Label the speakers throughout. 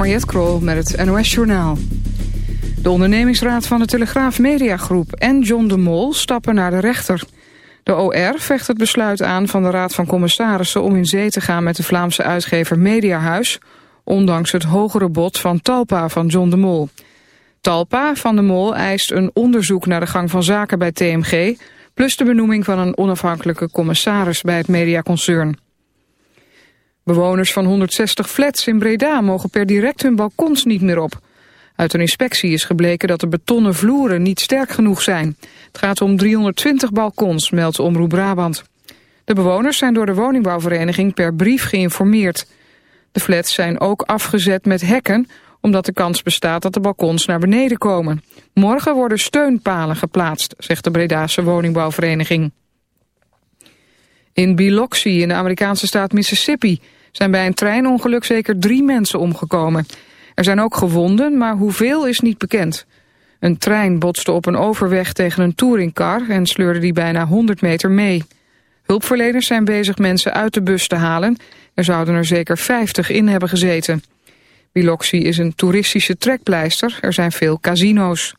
Speaker 1: Mariette Krol met het NOS Journaal. De ondernemingsraad van de Telegraaf Mediagroep en John de Mol stappen naar de rechter. De OR vecht het besluit aan van de Raad van Commissarissen... om in zee te gaan met de Vlaamse uitgever Mediahuis... ondanks het hogere bod van Talpa van John de Mol. Talpa van de Mol eist een onderzoek naar de gang van zaken bij TMG... plus de benoeming van een onafhankelijke commissaris bij het mediaconcern. Bewoners van 160 flats in Breda mogen per direct hun balkons niet meer op. Uit een inspectie is gebleken dat de betonnen vloeren niet sterk genoeg zijn. Het gaat om 320 balkons, meldt Omroep Brabant. De bewoners zijn door de woningbouwvereniging per brief geïnformeerd. De flats zijn ook afgezet met hekken, omdat de kans bestaat dat de balkons naar beneden komen. Morgen worden steunpalen geplaatst, zegt de Bredase woningbouwvereniging. In Biloxi in de Amerikaanse staat Mississippi zijn bij een treinongeluk zeker drie mensen omgekomen. Er zijn ook gewonden, maar hoeveel is niet bekend. Een trein botste op een overweg tegen een touringcar en sleurde die bijna 100 meter mee. Hulpverleners zijn bezig mensen uit de bus te halen. Er zouden er zeker 50 in hebben gezeten. Biloxi is een toeristische trekpleister. Er zijn veel casino's.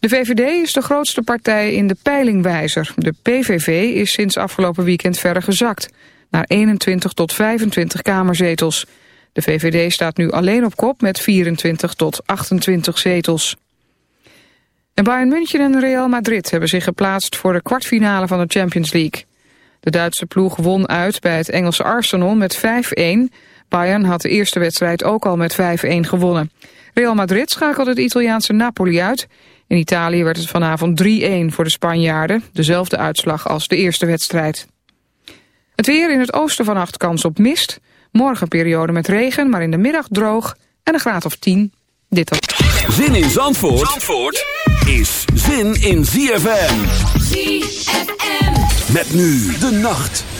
Speaker 1: De VVD is de grootste partij in de peilingwijzer. De PVV is sinds afgelopen weekend verder gezakt. Naar 21 tot 25 kamerzetels. De VVD staat nu alleen op kop met 24 tot 28 zetels. En Bayern München en Real Madrid hebben zich geplaatst voor de kwartfinale van de Champions League. De Duitse ploeg won uit bij het Engelse Arsenal met 5-1. Bayern had de eerste wedstrijd ook al met 5-1 gewonnen. Real Madrid schakelde het Italiaanse Napoli uit. In Italië werd het vanavond 3-1 voor de Spanjaarden. Dezelfde uitslag als de eerste wedstrijd. Het weer in het oosten vannacht kans op mist. Morgen periode met regen, maar in de middag droog en een graad of 10. Dit ook.
Speaker 2: Zin in Zandvoort, Zandvoort is zin in ZFM. ZFM. Met nu de nacht.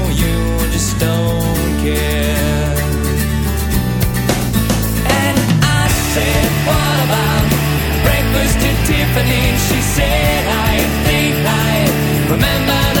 Speaker 3: don't care. And I said, What about breakfast to Tiffany? She said, I think I remember.